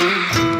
Música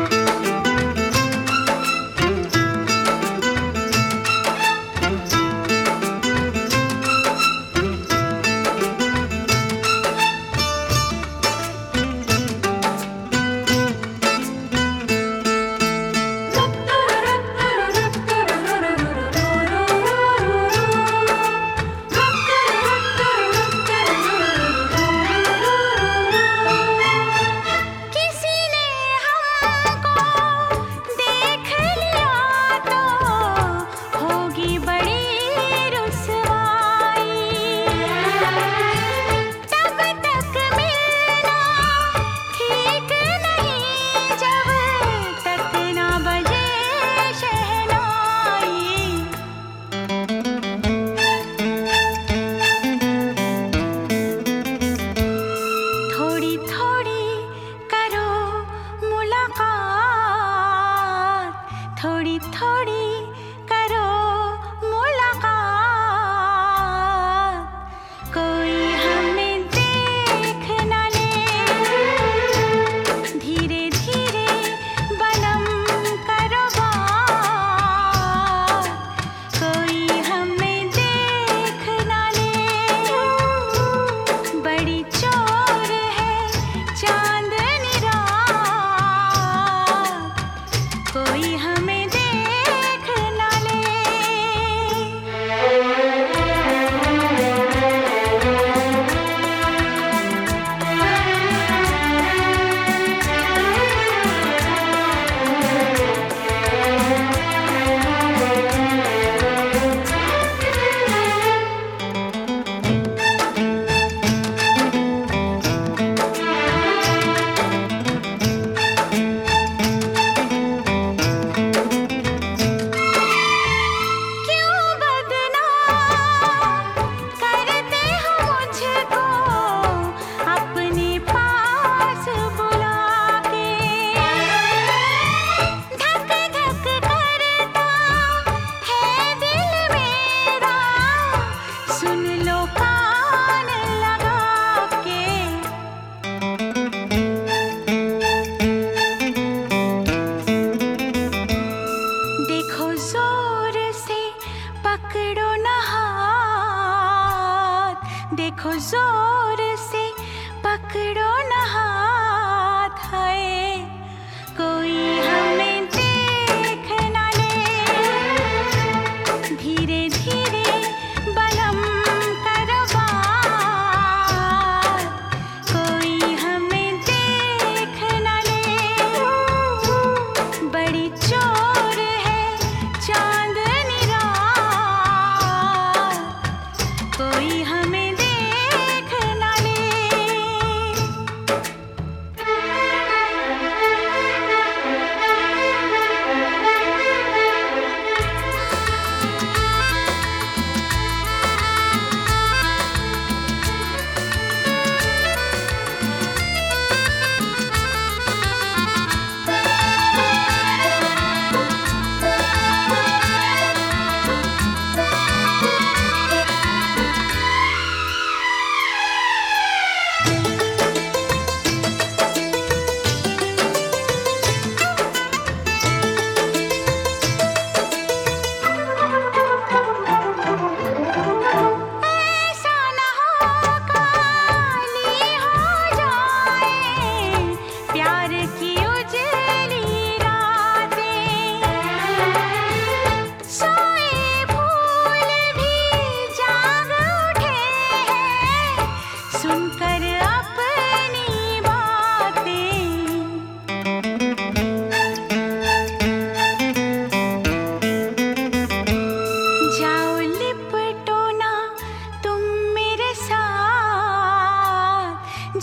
So.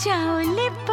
जाओ lip